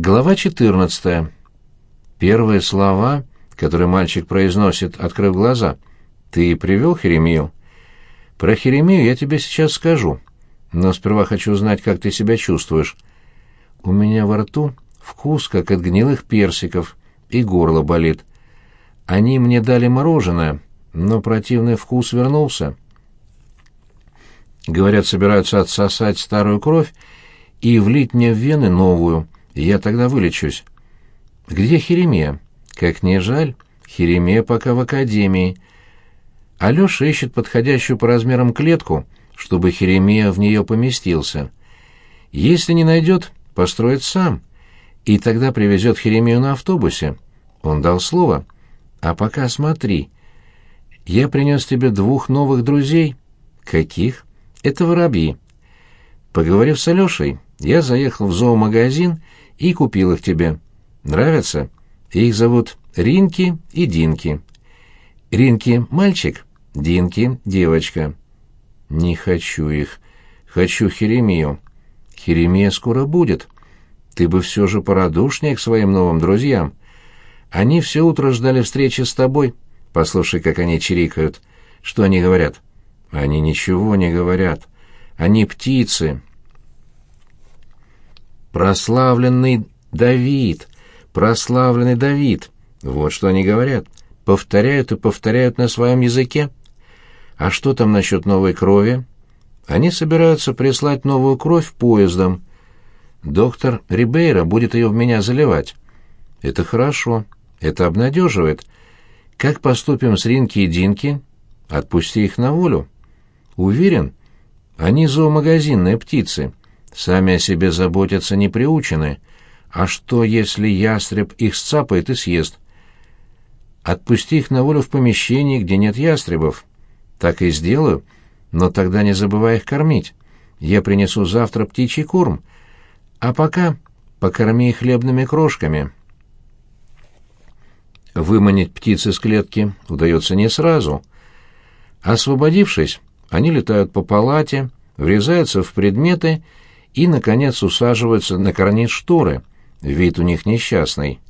Глава 14. Первые слова, которые мальчик произносит, открыв глаза. «Ты привел Херемию?» «Про Херемию я тебе сейчас скажу, но сперва хочу узнать, как ты себя чувствуешь. У меня во рту вкус, как от гнилых персиков, и горло болит. Они мне дали мороженое, но противный вкус вернулся». Говорят, собираются отсосать старую кровь и влить мне в вены новую, я тогда вылечусь. Где Херемия? Как не жаль, Херемия пока в академии. Алёша ищет подходящую по размерам клетку, чтобы Херемия в нее поместился. Если не найдет, построит сам, и тогда привезет Херемию на автобусе. Он дал слово. А пока смотри. Я принес тебе двух новых друзей. Каких? Это воробьи. Поговорив с Алешей, я заехал в зоомагазин и купил их тебе. Нравятся? Их зовут Ринки и Динки. Ринки — мальчик, Динки — девочка. Не хочу их. Хочу Херемию. Херемия скоро будет. Ты бы все же порадушнее к своим новым друзьям. Они все утро ждали встречи с тобой. Послушай, как они чирикают. Что они говорят?» Они ничего не говорят. Они птицы. Прославленный Давид, прославленный Давид. Вот что они говорят. Повторяют и повторяют на своем языке. А что там насчет новой крови? Они собираются прислать новую кровь поездом. Доктор Рибейра будет ее в меня заливать. Это хорошо. Это обнадеживает. Как поступим с Ринки и Динки? Отпусти их на волю. Уверен, они зоомагазинные птицы, сами о себе заботятся не приучены. А что, если ястреб их сцапает и съест? Отпусти их на волю в помещении, где нет ястребов. Так и сделаю, но тогда не забывай их кормить. Я принесу завтра птичий корм, а пока покорми их хлебными крошками. Выманить птиц из клетки удается не сразу. Освободившись, они летают по палате, врезаются в предметы и, наконец, усаживаются на карниз шторы. Вид у них несчастный.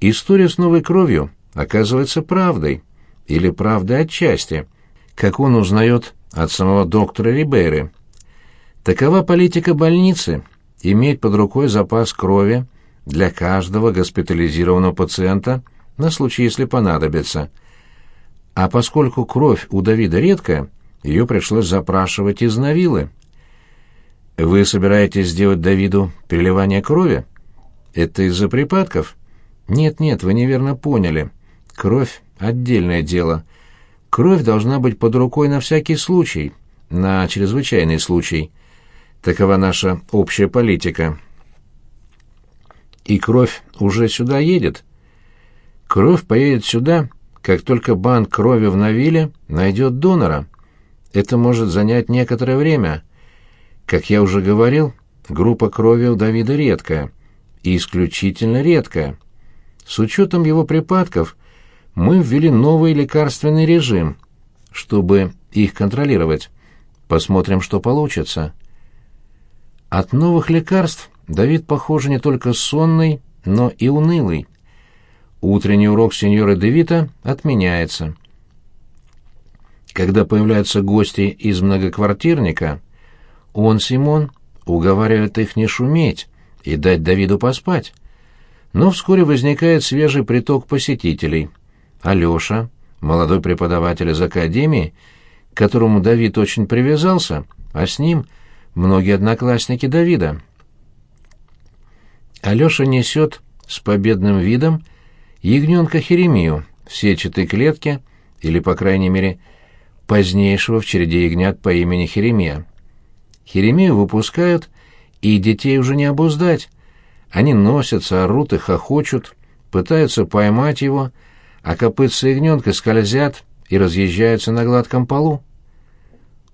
История с новой кровью оказывается правдой, или правдой отчасти, как он узнает от самого доктора Рибейры. Такова политика больницы — иметь под рукой запас крови для каждого госпитализированного пациента на случай, если понадобится. А поскольку кровь у Давида редкая, ее пришлось запрашивать из Навилы. «Вы собираетесь сделать Давиду переливание крови? Это из-за припадков?» «Нет-нет, вы неверно поняли. Кровь — отдельное дело. Кровь должна быть под рукой на всякий случай, на чрезвычайный случай. Такова наша общая политика». «И кровь уже сюда едет?» «Кровь поедет сюда, как только банк крови в Навиле найдет донора». Это может занять некоторое время. Как я уже говорил, группа крови у Давида редкая, и исключительно редкая. С учетом его припадков мы ввели новый лекарственный режим, чтобы их контролировать. Посмотрим, что получится. От новых лекарств Давид, похоже, не только сонный, но и унылый. Утренний урок сеньора Девита отменяется. Когда появляются гости из многоквартирника, он, Симон, уговаривает их не шуметь и дать Давиду поспать. Но вскоре возникает свежий приток посетителей. Алёша, молодой преподаватель из академии, к которому Давид очень привязался, а с ним многие одноклассники Давида. Алёша несет с победным видом ягненка Херемию в сетчатой клетке, или, по крайней мере, позднейшего в череде ягнят по имени Херемия. Херемию выпускают, и детей уже не обуздать. Они носятся, орут и хохочут, пытаются поймать его, а копытца ягненка скользят и разъезжаются на гладком полу.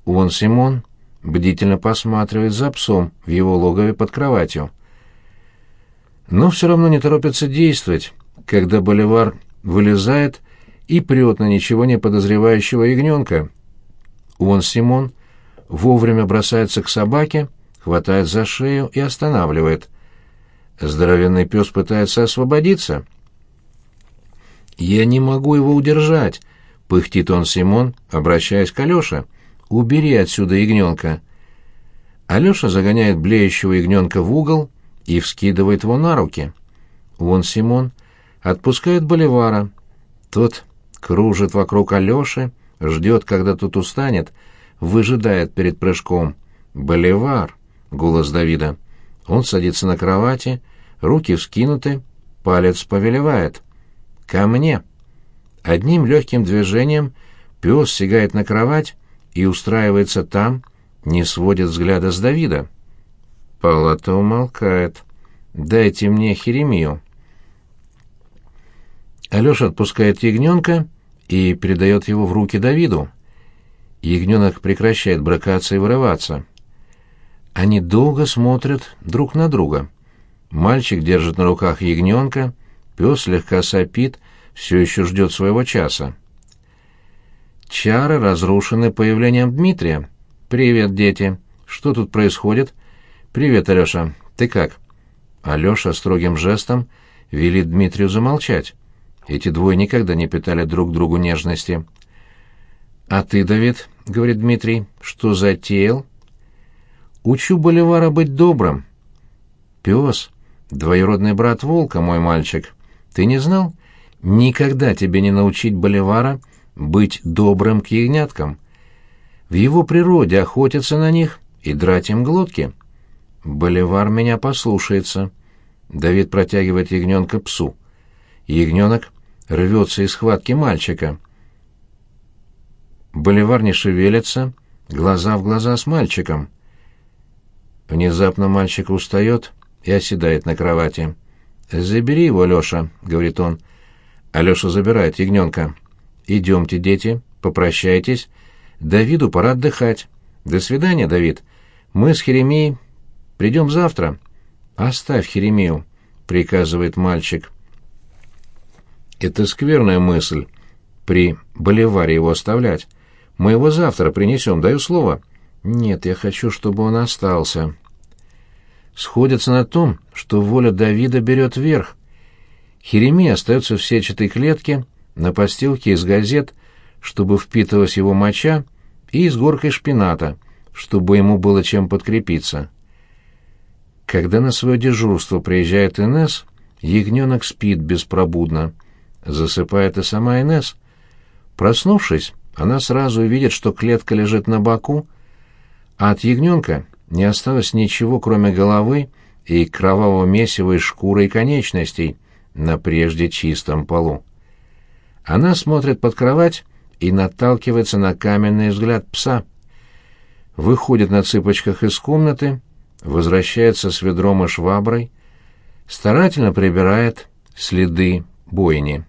Он, Симон, бдительно посматривает за псом в его логове под кроватью. Но все равно не торопится действовать, когда Боливар вылезает и прет на ничего не подозревающего ягненка. Он, Симон, вовремя бросается к собаке, хватает за шею и останавливает. Здоровенный пес пытается освободиться. «Я не могу его удержать», — пыхтит он Симон, обращаясь к Алёше. «Убери отсюда ягненка». Алёша загоняет блеющего ягненка в угол и вскидывает его на руки. Вон Симон отпускает Боливара. Тот кружит вокруг Алёши, ждет, когда тот устанет, выжидает перед прыжком. «Боливар!» — голос Давида. Он садится на кровати, руки вскинуты, палец повелевает. «Ко мне!» Одним легким движением пес сигает на кровать и устраивается там, не сводит взгляда с Давида. Палата умолкает. «Дайте мне Херемию». Алеша отпускает ягненка и передает его в руки Давиду. Ягненок прекращает брыкаться и вырываться. Они долго смотрят друг на друга. Мальчик держит на руках ягненка, пес слегка сопит, все еще ждет своего часа. Чары разрушены появлением Дмитрия. «Привет, дети. Что тут происходит?» «Привет, Алеша. Ты как?» Алеша строгим жестом велит Дмитрию замолчать. Эти двое никогда не питали друг другу нежности. «А ты, Давид, — говорит Дмитрий, — что затеял?» «Учу Боливара быть добрым». «Пес, двоюродный брат Волка, мой мальчик. Ты не знал? Никогда тебе не научить Боливара быть добрым к ягняткам. В его природе охотиться на них и драть им глотки». «Боливар меня послушается». Давид протягивает ягненка псу. Ягненок рвется из схватки мальчика. Боливар не шевелится, глаза в глаза с мальчиком. Внезапно мальчик устает и оседает на кровати. «Забери его, Леша», — говорит он. Алеша забирает ягненка. «Идемте, дети, попрощайтесь. Давиду пора отдыхать. До свидания, Давид. Мы с Херемией придем завтра». «Оставь Херемию», — приказывает мальчик. Это скверная мысль. При Боливаре его оставлять. Мы его завтра принесем, даю слово. Нет, я хочу, чтобы он остался. Сходятся на том, что воля Давида берет верх. Херемия остается в сетчатой клетке, на постилке из газет, чтобы впитывалась его моча, и с горкой шпината, чтобы ему было чем подкрепиться. Когда на свое дежурство приезжает Инесс, ягненок спит беспробудно — Засыпает и сама Инесс. Проснувшись, она сразу видит, что клетка лежит на боку, а от ягненка не осталось ничего, кроме головы и кровавого месива из шкуры и конечностей на прежде чистом полу. Она смотрит под кровать и наталкивается на каменный взгляд пса. Выходит на цыпочках из комнаты, возвращается с ведром и шваброй, старательно прибирает следы бойни.